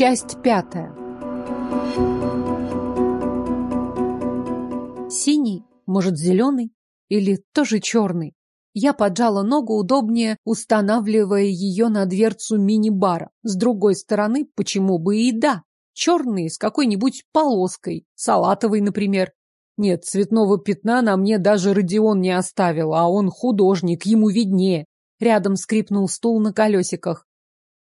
Часть пятая. Синий, может, зеленый или тоже черный. Я поджала ногу удобнее, устанавливая ее на дверцу мини-бара. С другой стороны, почему бы и да. Черный с какой-нибудь полоской, салатовый, например. Нет, цветного пятна на мне даже Родион не оставил, а он художник, ему виднее. Рядом скрипнул стул на колесиках.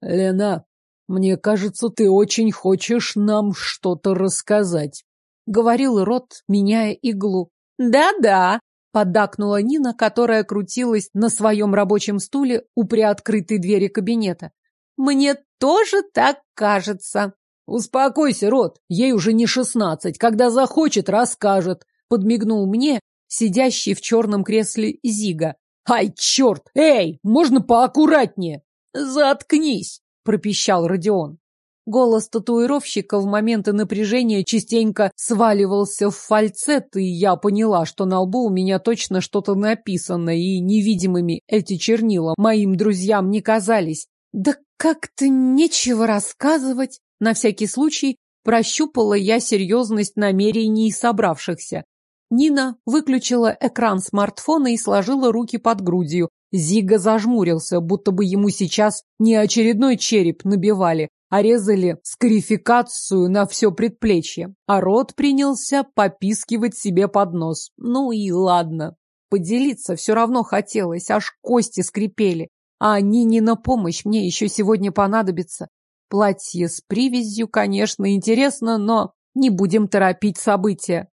«Лена, мне кажется, ты очень хочешь нам что-то рассказать», — говорил Рот, меняя иглу. «Да-да», — поддакнула Нина, которая крутилась на своем рабочем стуле у приоткрытой двери кабинета. «Мне тоже так кажется». «Успокойся, Рот, ей уже не шестнадцать, когда захочет, расскажет», — подмигнул мне сидящий в черном кресле Зига. «Ай, черт! Эй, можно поаккуратнее?» «Заткнись!» — пропищал Родион. Голос татуировщика в моменты напряжения частенько сваливался в фальцет, и я поняла, что на лбу у меня точно что-то написано, и невидимыми эти чернила моим друзьям не казались. Да как-то нечего рассказывать. На всякий случай прощупала я серьезность намерений собравшихся. Нина выключила экран смартфона и сложила руки под грудью. Зига зажмурился, будто бы ему сейчас не очередной череп набивали, а резали скарификацию на все предплечье. А рот принялся попискивать себе под нос. Ну и ладно. Поделиться все равно хотелось, аж кости скрипели. А Нине на помощь мне еще сегодня понадобится. Платье с привязью, конечно, интересно, но не будем торопить события.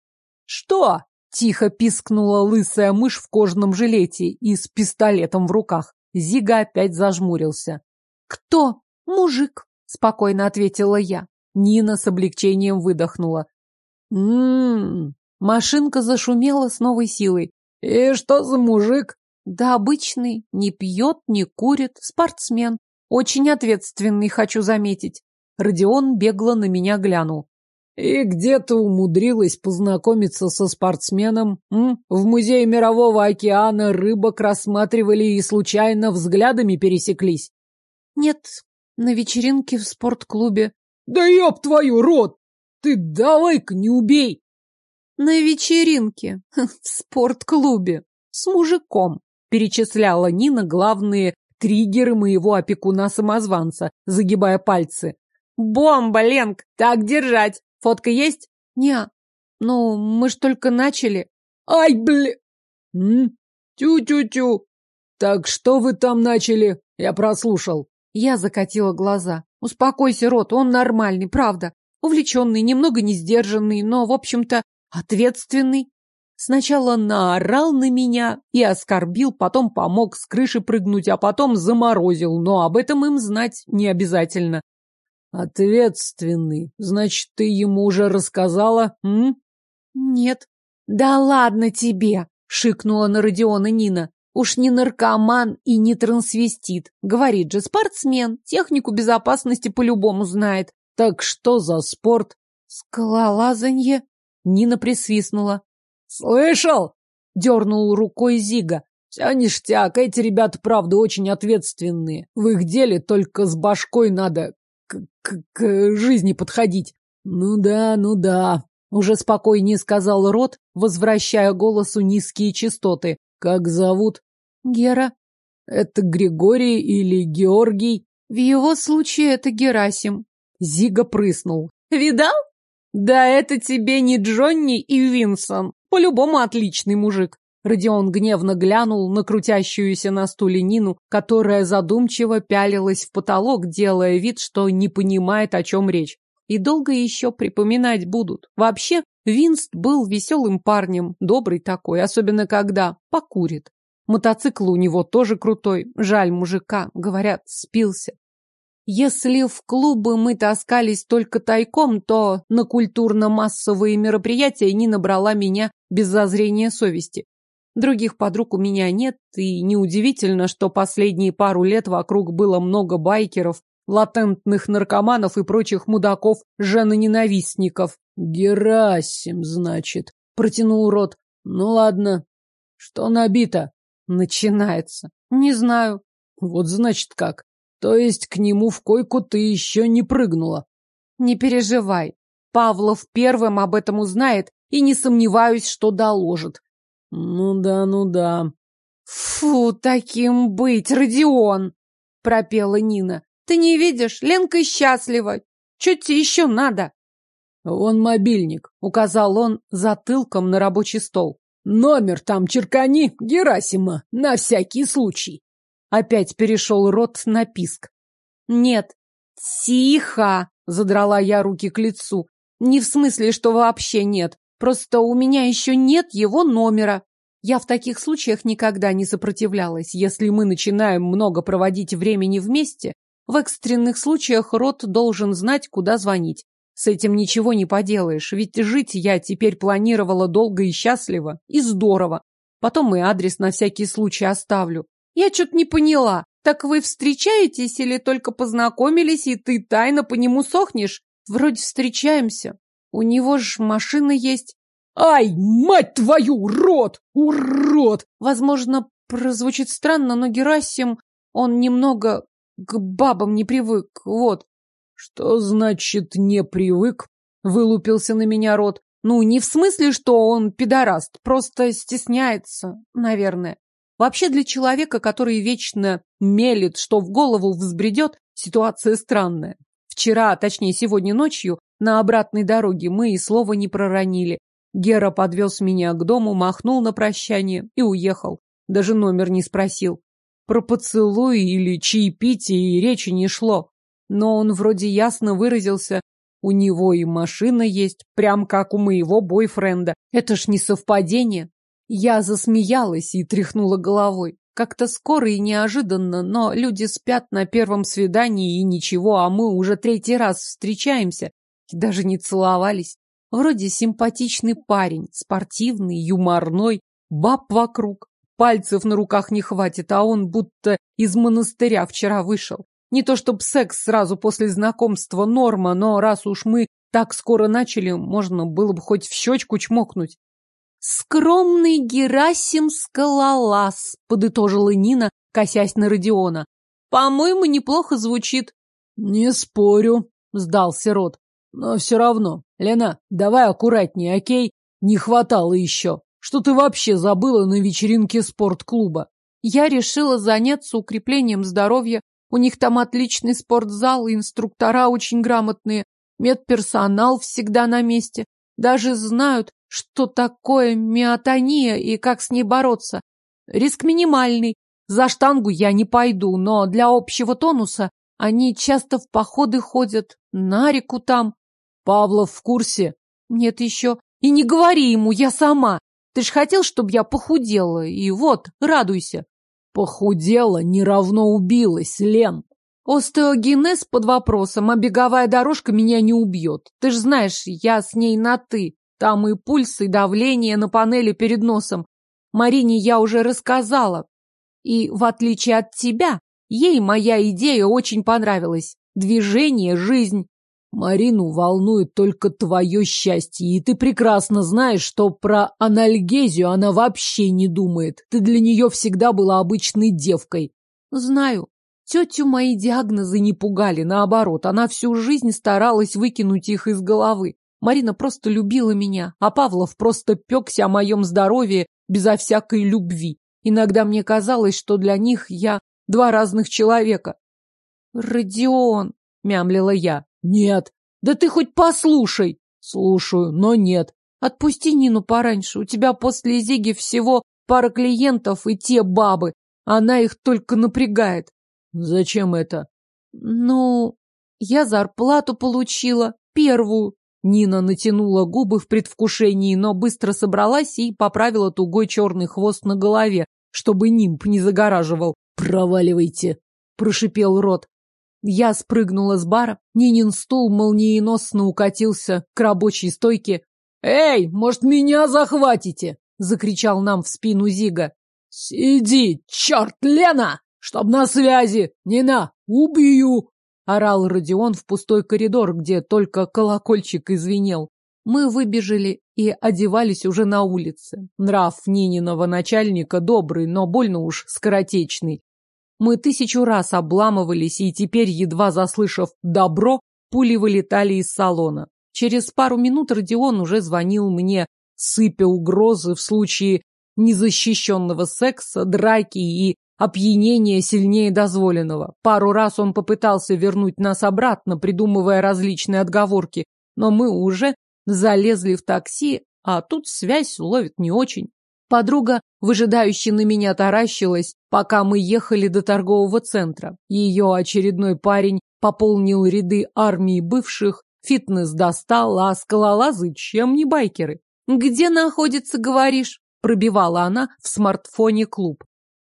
«Что?» — тихо пискнула лысая мышь в кожаном жилете и с пистолетом в руках. Зига опять зажмурился. «Кто? Мужик», — спокойно ответила я. Нина с облегчением выдохнула. «М-м-м». Машинка зашумела с новой силой. «И что за мужик?» «Да обычный, не пьет, не курит, спортсмен. Очень ответственный, хочу заметить». Родион бегло на меня глянул. И где ты умудрилась познакомиться со спортсменом? М? В музее Мирового океана рыбок рассматривали и случайно взглядами пересеклись? Нет, на вечеринке в спортклубе. Да ёб твою рот! Ты давай-ка не убей! На вечеринке в спортклубе с мужиком, перечисляла Нина главные триггеры моего опекуна-самозванца, загибая пальцы. «Бомба, Ленк! Так держать! Фотка есть? Не. Ну, мы ж только начали. Ай, бля. Тю-тю-тю. Так что вы там начали? Я прослушал. Я закатила глаза. Успокойся, Рот, он нормальный, правда. Увлеченный, немного несдержанный, но, в общем-то, ответственный. Сначала наорал на меня и оскорбил, потом помог с крыши прыгнуть, а потом заморозил, но об этом им знать не обязательно. Ответственный. Значит, ты ему уже рассказала, м? Нет. Да ладно тебе, шикнула на Родиона Нина. Уж не наркоман и не трансвестит. Говорит же, спортсмен, технику безопасности по-любому знает. Так что за спорт? Скалолазанье. Нина присвистнула. Слышал? Дернул рукой Зига. Вся ништяк, эти ребята, правда, очень ответственные. В их деле только с башкой надо к, к, к жизни подходить. Ну да, ну да, уже спокойнее сказал Рот, возвращая голосу низкие частоты. Как зовут? Гера. Это Григорий или Георгий? В его случае это Герасим. Зига прыснул. Видал? Да это тебе не Джонни и Винсон. По-любому отличный мужик. Родион гневно глянул на крутящуюся на стуле Нину, которая задумчиво пялилась в потолок, делая вид, что не понимает, о чем речь. И долго еще припоминать будут. Вообще, Винст был веселым парнем, добрый такой, особенно когда покурит. Мотоцикл у него тоже крутой, жаль мужика, говорят, спился. Если в клубы мы таскались только тайком, то на культурно-массовые мероприятия Нина брала меня без зазрения совести. Других подруг у меня нет, и неудивительно, что последние пару лет вокруг было много байкеров, латентных наркоманов и прочих мудаков, женоненавистников. Герасим, значит, протянул рот. Ну ладно. Что набито? Начинается. Не знаю. Вот значит как. То есть к нему в койку ты еще не прыгнула? Не переживай. Павлов первым об этом узнает и не сомневаюсь, что доложит. Ну да, ну да. Фу, таким быть, Родион, пропела Нина. Ты не видишь, Ленка счастлива. Что тебе еще надо? Вон мобильник, указал он затылком на рабочий стол. Номер там черкани, Герасима, на всякий случай. Опять перешел рот на писк. Нет, тихо, задрала я руки к лицу. Не в смысле, что вообще нет. Просто у меня еще нет его номера. Я в таких случаях никогда не сопротивлялась. Если мы начинаем много проводить времени вместе, в экстренных случаях Рот должен знать, куда звонить. С этим ничего не поделаешь, ведь жить я теперь планировала долго и счастливо, и здорово. Потом и адрес на всякий случай оставлю. Я что-то не поняла. Так вы встречаетесь или только познакомились, и ты тайно по нему сохнешь? Вроде встречаемся. У него ж машина есть. Ай, мать твою, урод! Урод! Возможно, прозвучит странно, но Герасим, он немного к бабам не привык, вот. Что значит не привык? Вылупился на меня рот. Ну, не в смысле, что он пидораст, просто стесняется, наверное. Вообще для человека, который вечно мелет, что в голову взбредет, ситуация странная. Вчера, точнее сегодня ночью, на обратной дороге мы и слова не проронили. Гера подвез меня к дому, махнул на прощание и уехал. Даже номер не спросил. Про поцелуй или чаепитие и речи не шло но он вроде ясно выразился. У него и машина есть, прям как у моего бойфренда. Это ж не совпадение. Я засмеялась и тряхнула головой. Как-то скоро и неожиданно, но люди спят на первом свидании и ничего, а мы уже третий раз встречаемся даже не целовались. Вроде симпатичный парень, спортивный, юморной, баб вокруг. Пальцев на руках не хватит, а он будто из монастыря вчера вышел. Не то чтобы секс сразу после знакомства норма, но раз уж мы так скоро начали, можно было бы хоть в щечку чмокнуть. «Скромный Герасим Скалолаз», — подытожила Нина, косясь на Родиона. «По-моему, неплохо звучит». «Не спорю», — сдался Рот. «Но все равно. Лена, давай аккуратнее, окей? Не хватало еще. Что ты вообще забыла на вечеринке спортклуба?» Я решила заняться укреплением здоровья, у них там отличный спортзал, инструктора очень грамотные, медперсонал всегда на месте. Даже знают, что такое миотония и как с ней бороться. Риск минимальный. За штангу я не пойду, но для общего тонуса они часто в походы ходят. На реку там. Павлов в курсе? Нет еще. И не говори ему, я сама. Ты ж хотел, чтобы я похудела, и вот, радуйся. Похудела, не равно убилась, Лен. Остеогенез под вопросом, а беговая дорожка меня не убьет. Ты ж знаешь, я с ней на «ты». Там и пульс, и давление на панели перед носом. Марине я уже рассказала. И, в отличие от тебя, ей моя идея очень понравилась. Движение – жизнь. Марину волнует только твое счастье, и ты прекрасно знаешь, что про анальгезию она вообще не думает. Ты для нее всегда была обычной девкой. Знаю. Тетю мои диагнозы не пугали, наоборот, она всю жизнь старалась выкинуть их из головы. Марина просто любила меня, а Павлов просто пекся о моем здоровье безо всякой любви. Иногда мне казалось, что для них я два разных человека. «Родион», — мямлила я, «Нет». «Да ты хоть послушай!» «Слушаю, но нет». «Отпусти Нину пораньше. У тебя после Зиги всего пара клиентов и те бабы. Она их только напрягает». «Зачем это?» «Ну, я зарплату получила. Первую». Нина натянула губы в предвкушении, но быстро собралась и поправила тугой черный хвост на голове, чтобы нимб не загораживал. «Проваливайте!» – прошипел рот. Я спрыгнула с бара, Нинин стул молниеносно укатился к рабочей стойке. «Эй, может, меня захватите?» — закричал нам в спину Зига. «Сиди, черт, Лена! Чтоб на связи! Нина, убью!» — орал Родион в пустой коридор, где только колокольчик извинел. Мы выбежали и одевались уже на улице. Нрав Нининого начальника добрый, но больно уж скоротечный. Мы тысячу раз обламывались, и теперь, едва заслышав «добро», пули вылетали из салона. Через пару минут Родион уже звонил мне, сыпя угрозы в случае незащищенного секса, драки и опьянения сильнее дозволенного. Пару раз он попытался вернуть нас обратно, придумывая различные отговорки, но мы уже залезли в такси, а тут связь ловит не очень. Подруга, выжидающе на меня таращилась, пока мы ехали до торгового центра. Ее очередной парень пополнил ряды армии бывших, фитнес достал, а скалолазы чем не байкеры. «Где находится, говоришь?» – пробивала она в смартфоне клуб.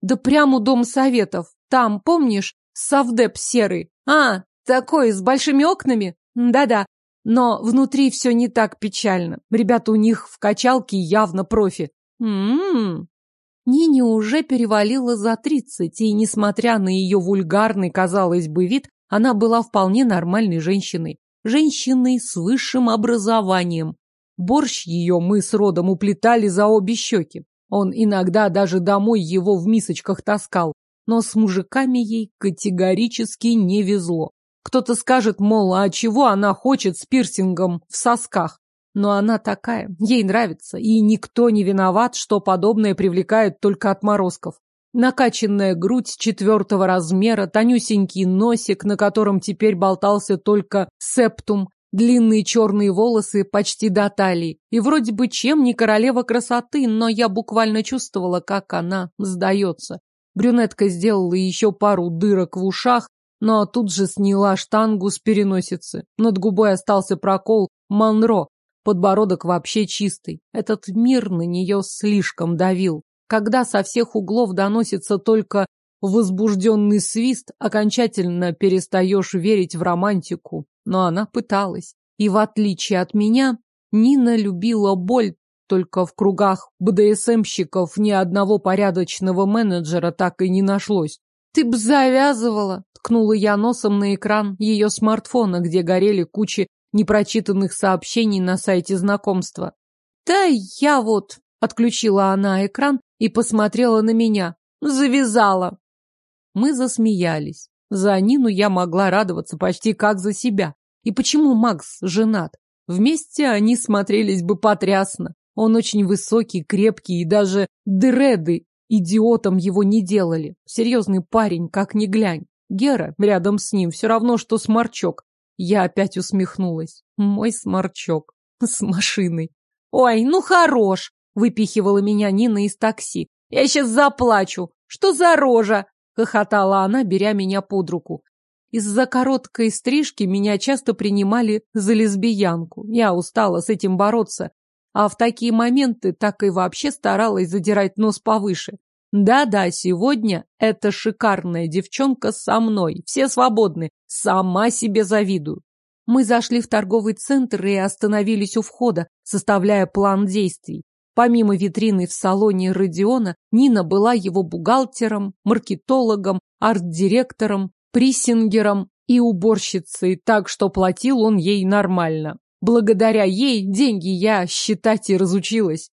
«Да прямо у Дом Советов. Там, помнишь, совдеп серый? А, такой, с большими окнами? Да-да. Но внутри все не так печально. Ребята у них в качалке явно профи. М-м-м. Нине уже перевалила за тридцать, и, несмотря на ее вульгарный, казалось бы, вид, она была вполне нормальной женщиной. Женщиной с высшим образованием. Борщ ее мы с родом уплетали за обе щеки. Он иногда даже домой его в мисочках таскал. Но с мужиками ей категорически не везло. Кто-то скажет, мол, а чего она хочет с пирсингом в сосках? Но она такая, ей нравится, и никто не виноват, что подобное привлекает только отморозков. Накачанная грудь четвертого размера, тонюсенький носик, на котором теперь болтался только септум, длинные черные волосы почти до талии. И вроде бы чем не королева красоты, но я буквально чувствовала, как она сдается. Брюнетка сделала еще пару дырок в ушах, но тут же сняла штангу с переносицы. Над губой остался прокол Монро, Подбородок вообще чистый. Этот мир на нее слишком давил. Когда со всех углов доносится только возбужденный свист, окончательно перестаешь верить в романтику. Но она пыталась. И в отличие от меня, Нина любила боль, только в кругах БДСМщиков ни одного порядочного менеджера так и не нашлось. «Ты б завязывала!» — ткнула я носом на экран ее смартфона, где горели кучи непрочитанных сообщений на сайте знакомства. «Да я вот...» — отключила она экран и посмотрела на меня. «Завязала!» Мы засмеялись. За Нину я могла радоваться почти как за себя. И почему Макс женат? Вместе они смотрелись бы потрясно. Он очень высокий, крепкий, и даже дреды идиотом его не делали. Серьезный парень, как ни глянь. Гера рядом с ним все равно, что сморчок. Я опять усмехнулась. Мой сморчок. С машиной. «Ой, ну хорош!» — выпихивала меня Нина из такси. «Я сейчас заплачу! Что за рожа?» — хохотала она, беря меня под руку. Из-за короткой стрижки меня часто принимали за лесбиянку. Я устала с этим бороться. А в такие моменты так и вообще старалась задирать нос повыше. Да-да, сегодня эта шикарная девчонка со мной. Все свободны. Сама себе завидую. Мы зашли в торговый центр и остановились у входа, составляя план действий. Помимо витрины в салоне Родиона, Нина была его бухгалтером, маркетологом, арт-директором, приссингером и уборщицей, так что платил он ей нормально. Благодаря ей деньги я считать и разучилась.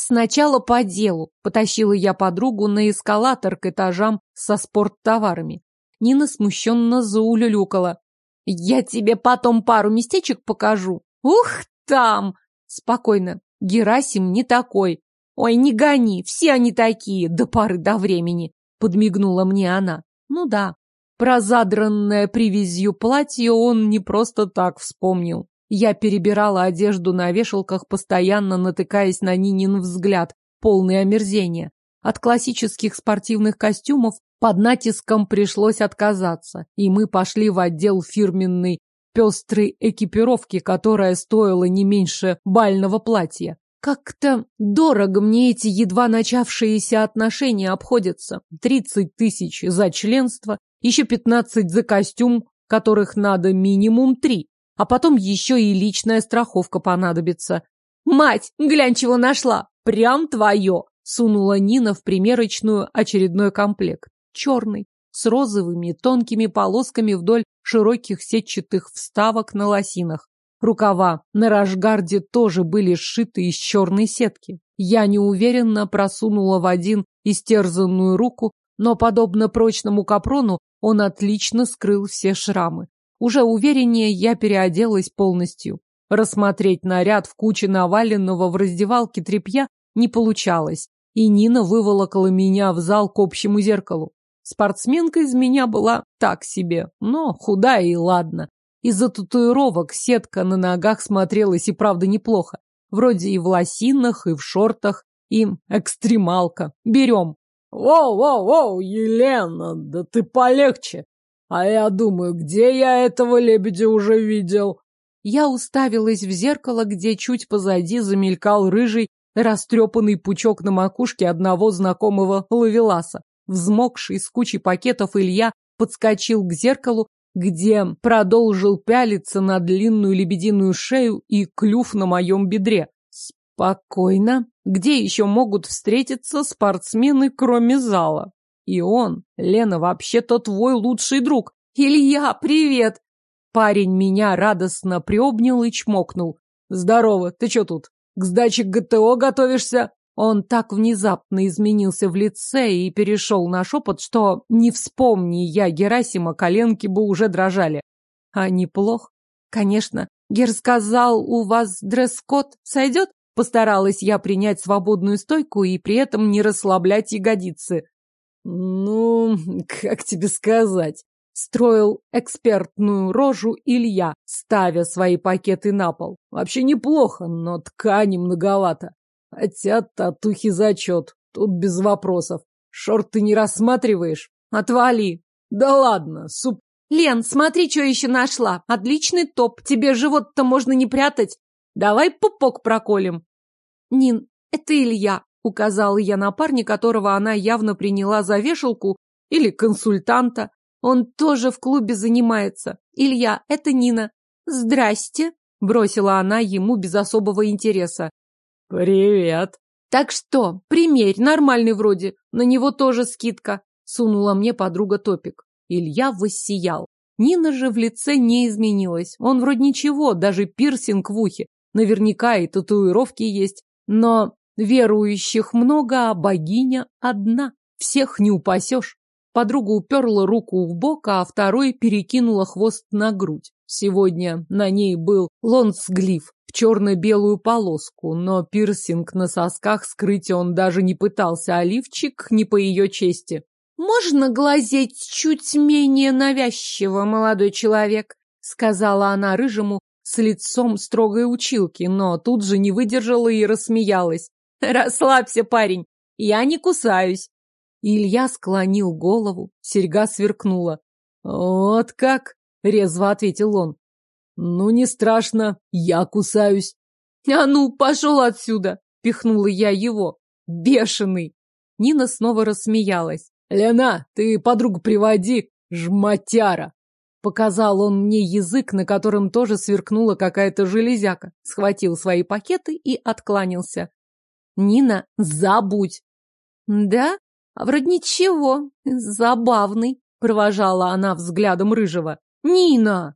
Сначала по делу. Потащила я подругу на эскалатор к этажам со спорттоварами. Нина смущенно заулюлюкала. «Я тебе потом пару местечек покажу». «Ух, там!» «Спокойно. Герасим не такой». «Ой, не гони, все они такие, до поры до времени», — подмигнула мне она. «Ну да, про задранное привязью платье он не просто так вспомнил. Я перебирала одежду на вешалках, постоянно натыкаясь на Нинин взгляд, полный омерзения. От классических спортивных костюмов под натиском пришлось отказаться, и мы пошли в отдел фирменной пестрой экипировки, которая стоила не меньше бального платья. Как-то дорого мне эти едва начавшиеся отношения обходятся. Тридцать тысяч за членство, еще пятнадцать за костюм, которых надо минимум три. А потом еще и личная страховка понадобится. «Мать, глянь, чего нашла! Прям твое!» Сунула Нина в примерочную очередной комплект. Черный, с розовыми тонкими полосками вдоль широких сетчатых вставок на лосинах. Рукава на рашгарде тоже были сшиты из черной сетки. Я неуверенно просунула в один истерзанную руку, но, подобно прочному капрону, он отлично скрыл все шрамы. Уже увереннее я переоделась полностью. Рассмотреть наряд в куче наваленного в раздевалке тряпья не получалось, и Нина выволокла меня в зал к общему зеркалу. Спортсменка из меня была так себе, но худая и ладно. Из-за татуировок сетка на ногах смотрелась и правда неплохо. Вроде и в лосинах, и в шортах, и экстремалка. Берем. «Воу-воу-воу, Елена, да ты полегче! А я думаю, где я этого лебедя уже видел?» Я уставилась в зеркало, где чуть позади замелькал рыжий, растрепанный пучок на макушке одного знакомого ловеласа. Взмокший с кучей пакетов Илья подскочил к зеркалу, где продолжил пялиться на длинную лебединую шею и клюв на моем бедре. Спокойно. Где еще могут встретиться спортсмены, кроме зала? И он, Лена, вообще-то твой лучший друг. Илья, привет! Парень меня радостно приобнял и чмокнул. Здорово, ты что тут? К сдаче ГТО готовишься? Он так внезапно изменился в лице и перешел на шепот, что не вспомни я Герасима, коленки бы уже дрожали. А неплох? Конечно. Гер сказал, у вас дресс-код сойдет? Постаралась я принять свободную стойку и при этом не расслаблять ягодицы. Ну, как тебе сказать? Строил экспертную рожу Илья, ставя свои пакеты на пол. Вообще неплохо, но ткани многовато. Хотя татухи зачет, тут без вопросов. Шорт ты не рассматриваешь? Отвали. Да ладно, суп... Лен, смотри, что еще нашла. Отличный топ. Тебе живот-то можно не прятать. Давай пупок проколем. «Нин, это Илья», — указала я на парня, которого она явно приняла за вешалку или консультанта. Он тоже в клубе занимается. Илья, это Нина. «Здрасте», — бросила она ему без особого интереса. «Привет». «Так что, примерь, нормальный вроде. На него тоже скидка», — сунула мне подруга топик. Илья воссиял. Нина же в лице не изменилась. Он вроде ничего, даже пирсинг в ухе. Наверняка и татуировки есть. Но верующих много, а богиня одна. Всех не упасешь. Подруга уперла руку в бок, а второй перекинула хвост на грудь. Сегодня на ней был лонсглиф в черно-белую полоску, но пирсинг на сосках скрыть он даже не пытался, а лифчик не по ее чести. «Можно глазеть чуть менее навязчиво, молодой человек», сказала она рыжему, с лицом строгой училки, но тут же не выдержала и рассмеялась. «Расслабься, парень, я не кусаюсь». Илья склонил голову, серьга сверкнула. «Вот как!» — резво ответил он. «Ну, не страшно, я кусаюсь». «А ну, пошел отсюда!» — пихнула я его. «Бешеный!» Нина снова рассмеялась. «Лена, ты подругу приводи, жматяра!» Показал он мне язык, на котором тоже сверкнула какая-то железяка. Схватил свои пакеты и откланялся. Нина, забудь. Да? А вроде ничего. Забавный, провожала она взглядом рыжего. Нина!